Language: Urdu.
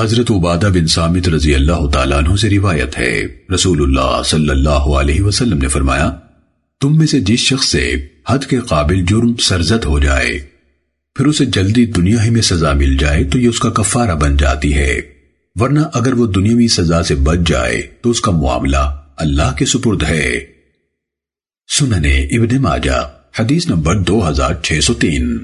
حضرت عبادہ بن سامت رضی اللہ تعالیٰ عنہ سے روایت ہے۔ رسول اللہ صلی اللہ علیہ وسلم نے فرمایا، تم میں سے جس شخص سے حد کے قابل جرم سرزد ہو جائے، پھر اسے جلدی دنیا ہی میں سزا مل جائے تو یہ اس کا کفارہ بن جاتی ہے۔ ورنہ اگر وہ دنیاوی سزا سے بچ جائے تو اس کا معاملہ اللہ کے سپرد ہے۔ سننے ابن ماجہ، حدیث نمبر دو ہزار چھ سو تین۔